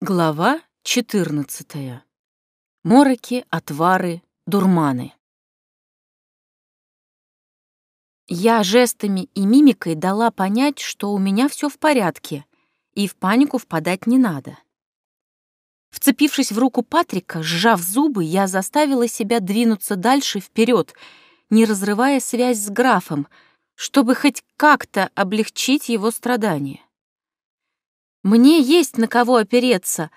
Глава 14. Мороки, отвары, дурманы. Я жестами и мимикой дала понять, что у меня все в порядке, и в панику впадать не надо. Вцепившись в руку Патрика, сжав зубы, я заставила себя двинуться дальше вперед, не разрывая связь с графом, чтобы хоть как-то облегчить его страдания. Мне есть на кого опереться,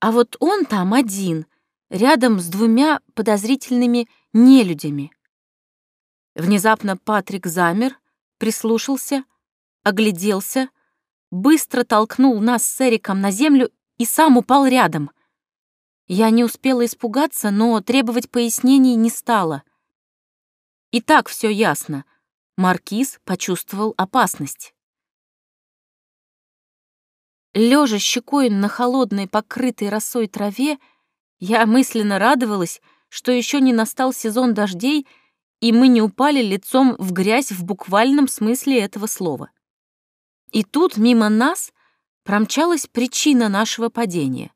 а вот он там один, рядом с двумя подозрительными нелюдями. Внезапно Патрик замер, прислушался, огляделся, быстро толкнул нас с Эриком на землю и сам упал рядом. Я не успела испугаться, но требовать пояснений не стала. И так все ясно. Маркиз почувствовал опасность. Лежа щекой на холодной, покрытой росой траве, я мысленно радовалась, что еще не настал сезон дождей, и мы не упали лицом в грязь в буквальном смысле этого слова. И тут мимо нас промчалась причина нашего падения.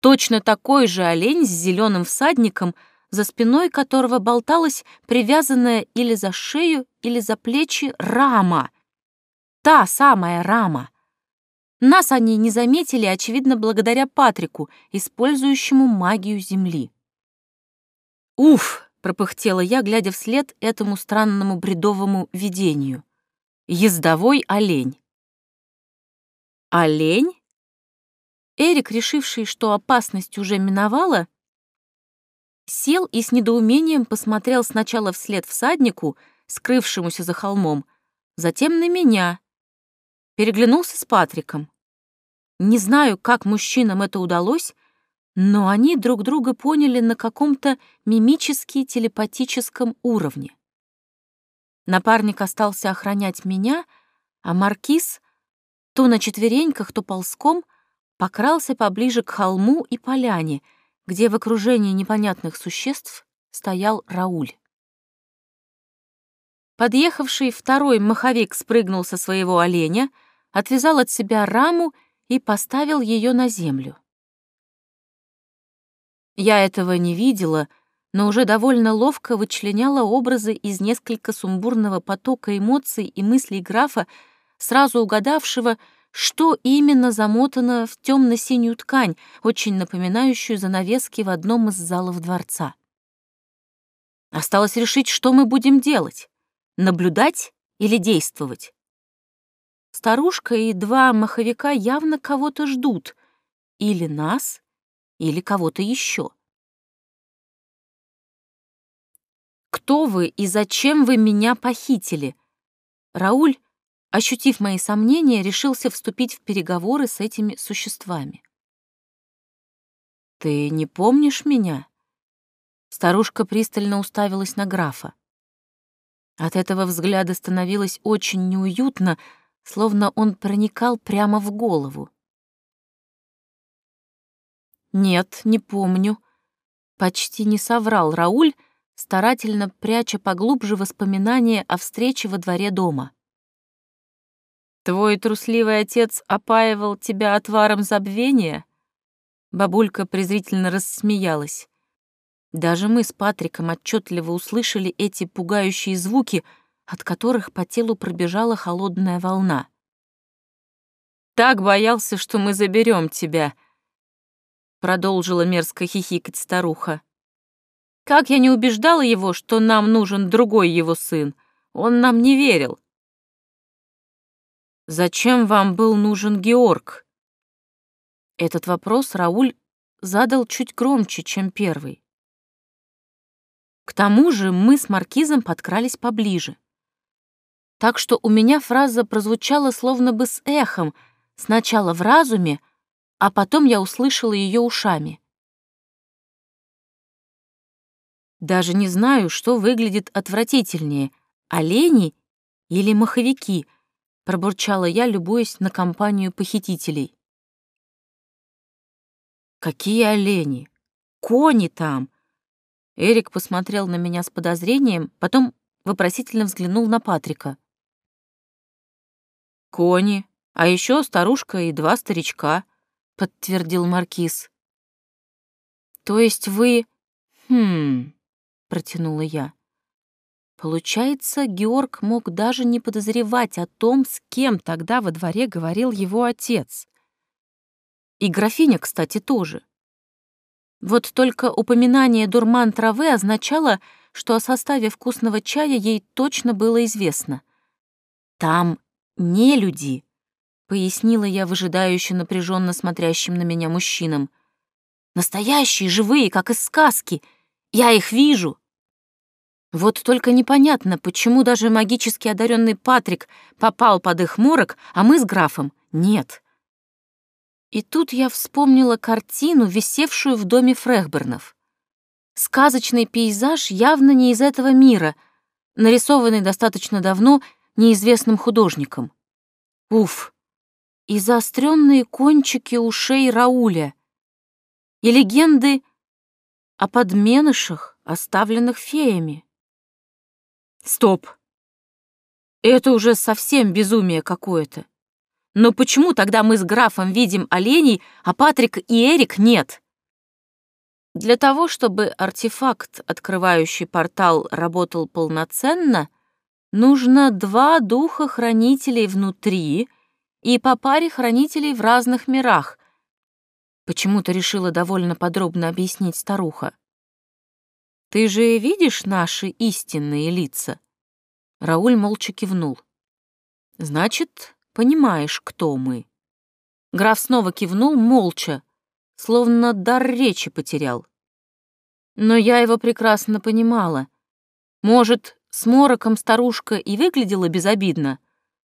Точно такой же олень с зеленым всадником, за спиной которого болталась привязанная или за шею, или за плечи рама. Та самая рама. Нас они не заметили, очевидно, благодаря Патрику, использующему магию Земли. «Уф!» — пропыхтела я, глядя вслед этому странному бредовому видению. «Ездовой олень». «Олень?» Эрик, решивший, что опасность уже миновала, сел и с недоумением посмотрел сначала вслед всаднику, скрывшемуся за холмом, затем на меня, переглянулся с Патриком. Не знаю, как мужчинам это удалось, но они друг друга поняли на каком-то мимически-телепатическом уровне. Напарник остался охранять меня, а маркиз то на четвереньках, то ползком покрался поближе к холму и поляне, где в окружении непонятных существ стоял Рауль. Подъехавший второй маховик спрыгнул со своего оленя, отвязал от себя раму и поставил ее на землю. Я этого не видела, но уже довольно ловко вычленяла образы из несколько сумбурного потока эмоций и мыслей графа, сразу угадавшего, что именно замотано в темно-синюю ткань, очень напоминающую занавески в одном из залов дворца. Осталось решить, что мы будем делать — наблюдать или действовать. Старушка и два маховика явно кого-то ждут. Или нас, или кого-то еще. «Кто вы и зачем вы меня похитили?» Рауль, ощутив мои сомнения, решился вступить в переговоры с этими существами. «Ты не помнишь меня?» Старушка пристально уставилась на графа. От этого взгляда становилось очень неуютно, словно он проникал прямо в голову. «Нет, не помню», — почти не соврал Рауль, старательно пряча поглубже воспоминания о встрече во дворе дома. «Твой трусливый отец опаивал тебя отваром забвения?» Бабулька презрительно рассмеялась. Даже мы с Патриком отчетливо услышали эти пугающие звуки — от которых по телу пробежала холодная волна. «Так боялся, что мы заберем тебя», — продолжила мерзко хихикать старуха. «Как я не убеждала его, что нам нужен другой его сын, он нам не верил». «Зачем вам был нужен Георг?» Этот вопрос Рауль задал чуть громче, чем первый. К тому же мы с Маркизом подкрались поближе так что у меня фраза прозвучала словно бы с эхом, сначала в разуме, а потом я услышала ее ушами. Даже не знаю, что выглядит отвратительнее — олени или маховики, пробурчала я, любуясь на компанию похитителей. Какие олени? Кони там! Эрик посмотрел на меня с подозрением, потом вопросительно взглянул на Патрика кони, а еще старушка и два старичка. — подтвердил Маркиз. «То есть вы...» «Хм...» — протянула я. Получается, Георг мог даже не подозревать о том, с кем тогда во дворе говорил его отец. И графиня, кстати, тоже. Вот только упоминание дурман травы означало, что о составе вкусного чая ей точно было известно. «Там не люди», — пояснила я выжидающе напряженно смотрящим на меня мужчинам. «Настоящие, живые, как из сказки. Я их вижу». Вот только непонятно, почему даже магически одаренный Патрик попал под их морок, а мы с графом — нет. И тут я вспомнила картину, висевшую в доме Фрехбернов. Сказочный пейзаж явно не из этого мира, нарисованный достаточно давно неизвестным художником. Уф! И заостренные кончики ушей Рауля. И легенды о подменышах, оставленных феями. Стоп! Это уже совсем безумие какое-то. Но почему тогда мы с графом видим оленей, а Патрик и Эрик нет? Для того, чтобы артефакт, открывающий портал, работал полноценно, нужно два духа хранителей внутри и по паре хранителей в разных мирах. Почему-то решила довольно подробно объяснить старуха. Ты же видишь наши истинные лица? Рауль молча кивнул. Значит, понимаешь, кто мы. Граф снова кивнул молча, словно дар речи потерял. Но я его прекрасно понимала. Может, с мороком старушка и выглядела безобидно,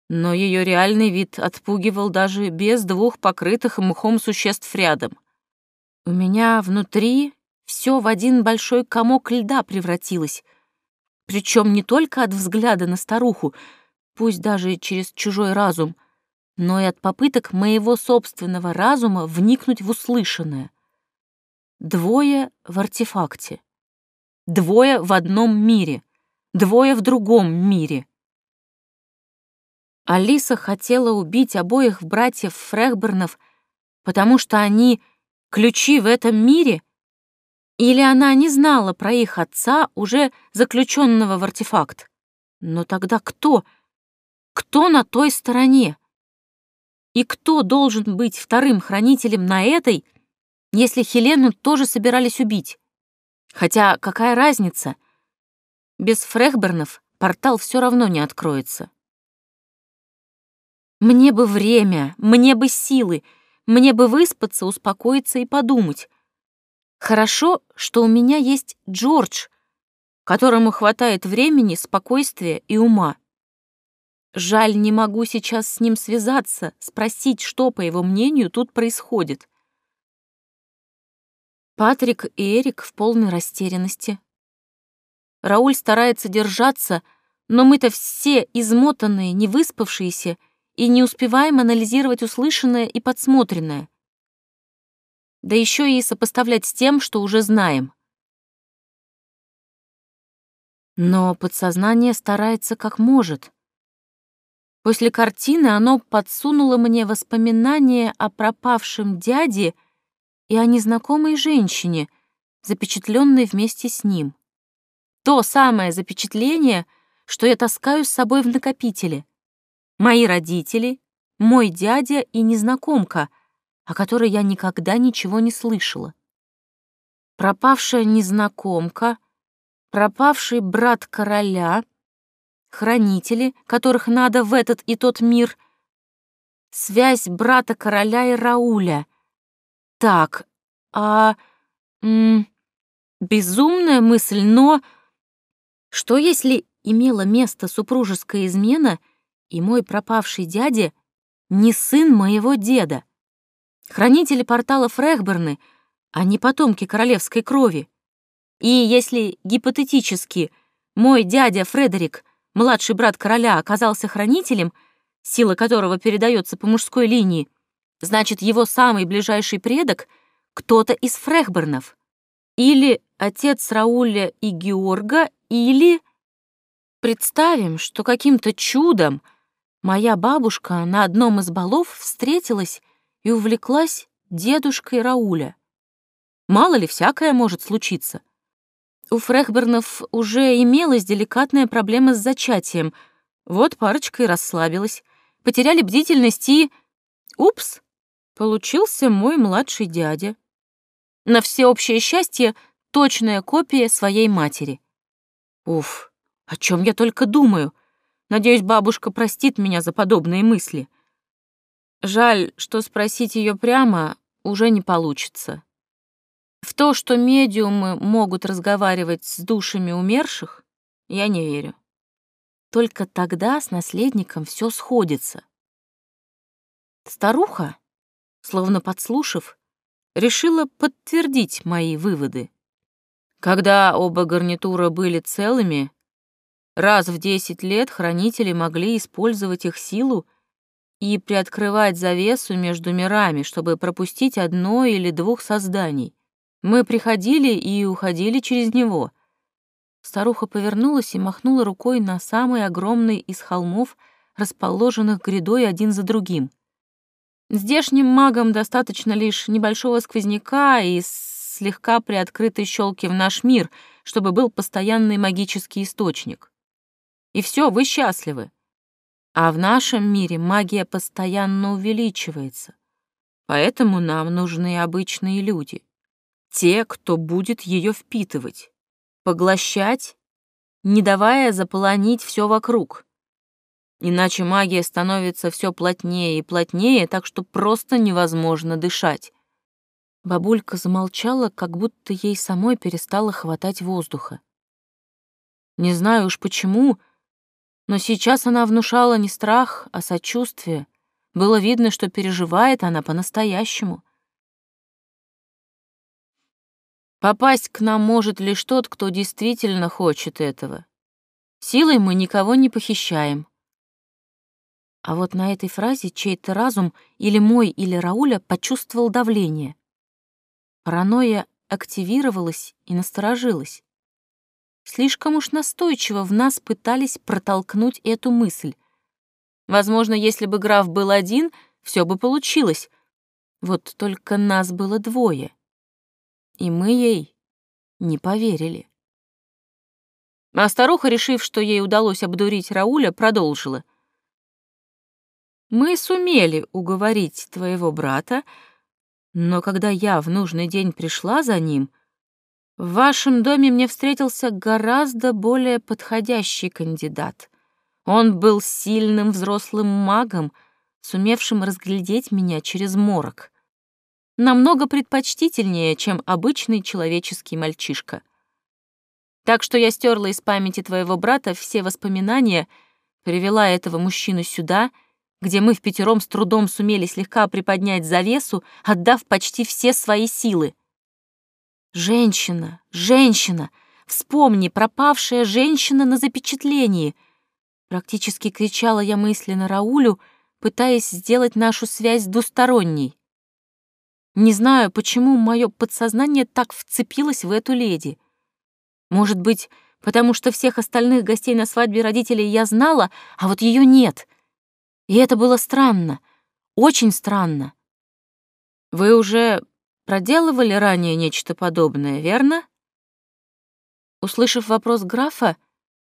но ее реальный вид отпугивал даже без двух покрытых мхом существ рядом. У меня внутри все в один большой комок льда превратилось, причем не только от взгляда на старуху, пусть даже через чужой разум, но и от попыток моего собственного разума вникнуть в услышанное. Двое в артефакте. Двое в одном мире. Двое в другом мире. Алиса хотела убить обоих братьев Фрехбернов, потому что они — ключи в этом мире? Или она не знала про их отца, уже заключенного в артефакт? Но тогда кто? Кто на той стороне? И кто должен быть вторым хранителем на этой, если Хелену тоже собирались убить? Хотя какая разница? Без Фрехбернов портал все равно не откроется. Мне бы время, мне бы силы, мне бы выспаться, успокоиться и подумать. Хорошо, что у меня есть Джордж, которому хватает времени, спокойствия и ума. Жаль, не могу сейчас с ним связаться, спросить, что, по его мнению, тут происходит. Патрик и Эрик в полной растерянности. Рауль старается держаться, но мы-то все измотанные, невыспавшиеся и не успеваем анализировать услышанное и подсмотренное да еще и сопоставлять с тем, что уже знаем. Но подсознание старается как может. После картины оно подсунуло мне воспоминания о пропавшем дяде и о незнакомой женщине, запечатленной вместе с ним. То самое запечатление, что я таскаю с собой в накопителе. Мои родители, мой дядя и незнакомка — о которой я никогда ничего не слышала. Пропавшая незнакомка, пропавший брат короля, хранители, которых надо в этот и тот мир, связь брата короля и Рауля. Так, а... М безумная мысль, но... Что если имела место супружеская измена, и мой пропавший дядя не сын моего деда? Хранители портала Фрехберны, а не потомки королевской крови. И если гипотетически мой дядя Фредерик, младший брат короля, оказался хранителем, сила которого передается по мужской линии, значит, его самый ближайший предок — кто-то из Фрехбернов. Или отец Рауля и Георга, или... Представим, что каким-то чудом моя бабушка на одном из балов встретилась и увлеклась дедушкой Рауля. Мало ли, всякое может случиться. У Фрехбернов уже имелась деликатная проблема с зачатием. Вот парочка и расслабилась. Потеряли бдительность и... Упс! Получился мой младший дядя. На всеобщее счастье точная копия своей матери. Уф, о чем я только думаю. Надеюсь, бабушка простит меня за подобные мысли. Жаль, что спросить ее прямо уже не получится. В то, что медиумы могут разговаривать с душами умерших, я не верю. Только тогда с наследником все сходится. Старуха, словно подслушав, решила подтвердить мои выводы. Когда оба гарнитура были целыми, раз в десять лет хранители могли использовать их силу и приоткрывать завесу между мирами, чтобы пропустить одно или двух созданий. Мы приходили и уходили через него. Старуха повернулась и махнула рукой на самый огромный из холмов, расположенных грядой один за другим. Здешним магам достаточно лишь небольшого сквозняка и слегка приоткрытой щелки в наш мир, чтобы был постоянный магический источник. И все, вы счастливы. А в нашем мире магия постоянно увеличивается. Поэтому нам нужны обычные люди. Те, кто будет ее впитывать, поглощать, не давая заполонить все вокруг. Иначе магия становится все плотнее и плотнее, так что просто невозможно дышать. Бабулька замолчала, как будто ей самой перестало хватать воздуха. Не знаю уж почему, но сейчас она внушала не страх, а сочувствие. Было видно, что переживает она по-настоящему. Попасть к нам может лишь тот, кто действительно хочет этого. Силой мы никого не похищаем. А вот на этой фразе чей-то разум, или мой, или Рауля, почувствовал давление. Паранойя активировалась и насторожилась. Слишком уж настойчиво в нас пытались протолкнуть эту мысль. Возможно, если бы граф был один, все бы получилось. Вот только нас было двое. И мы ей не поверили. А старуха, решив, что ей удалось обдурить Рауля, продолжила. «Мы сумели уговорить твоего брата, но когда я в нужный день пришла за ним, в вашем доме мне встретился гораздо более подходящий кандидат. Он был сильным взрослым магом, сумевшим разглядеть меня через морок. Намного предпочтительнее, чем обычный человеческий мальчишка. Так что я стерла из памяти твоего брата все воспоминания, привела этого мужчину сюда, где мы в пятером с трудом сумели слегка приподнять завесу, отдав почти все свои силы. «Женщина! Женщина! Вспомни, пропавшая женщина на запечатлении!» Практически кричала я мысленно Раулю, пытаясь сделать нашу связь двусторонней. Не знаю, почему мое подсознание так вцепилось в эту леди. Может быть, потому что всех остальных гостей на свадьбе родителей я знала, а вот ее нет. И это было странно, очень странно. Вы уже проделывали ранее нечто подобное, верно? Услышав вопрос графа,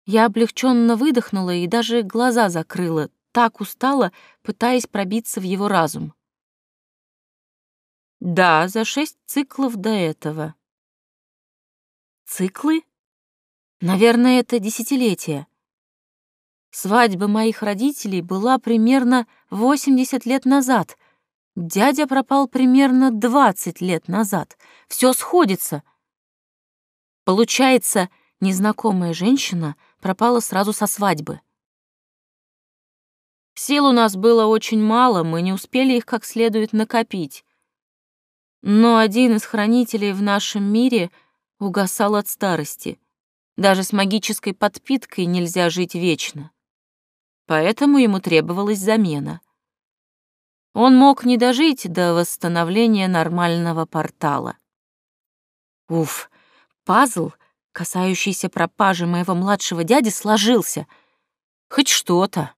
я облегченно выдохнула и даже глаза закрыла, так устала, пытаясь пробиться в его разум. Да, за шесть циклов до этого. Циклы? Наверное, это десятилетия. Свадьба моих родителей была примерно 80 лет назад, Дядя пропал примерно 20 лет назад. Все сходится. Получается, незнакомая женщина пропала сразу со свадьбы. Сил у нас было очень мало, мы не успели их как следует накопить. Но один из хранителей в нашем мире угасал от старости. Даже с магической подпиткой нельзя жить вечно. Поэтому ему требовалась замена. Он мог не дожить до восстановления нормального портала. Уф, пазл, касающийся пропажи моего младшего дяди, сложился. Хоть что-то.